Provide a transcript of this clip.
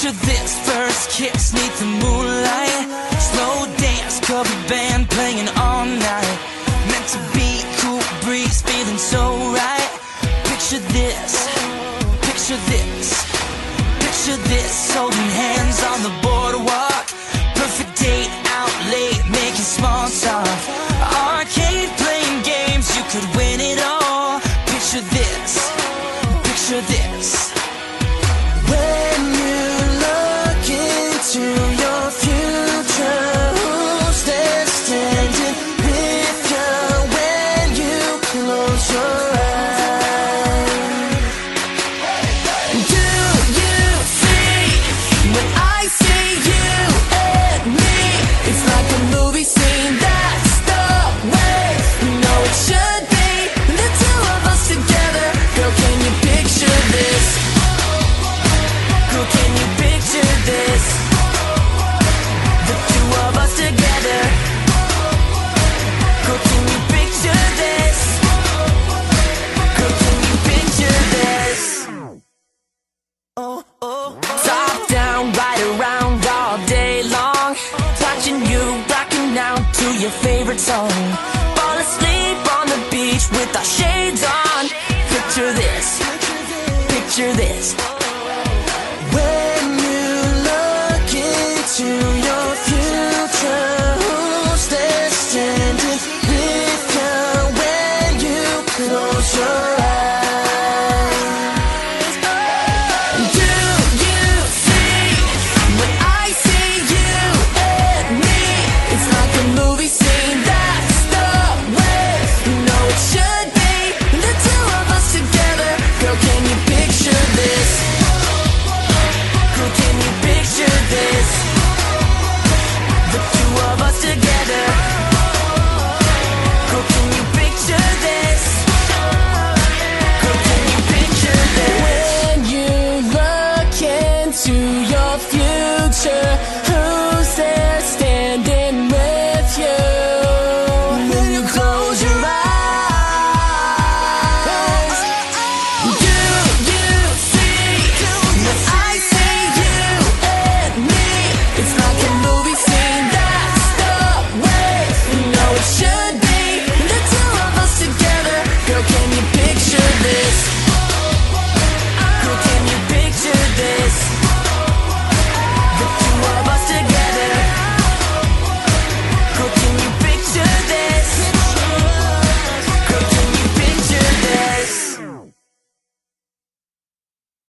Picture this first kiss neath the moonlight. Slow dance, cover band playing all night. Meant to be cool breeze, feeling so right. Picture this, picture this, picture this, holding hands on the boardwalk. Perfect date out late, making small talk. Arcade playing games, you could win it all. Picture this, picture this. Close around all day long. Watching you rocking out to your favorite song. Fall asleep on the beach with our shades on. Picture this, picture this.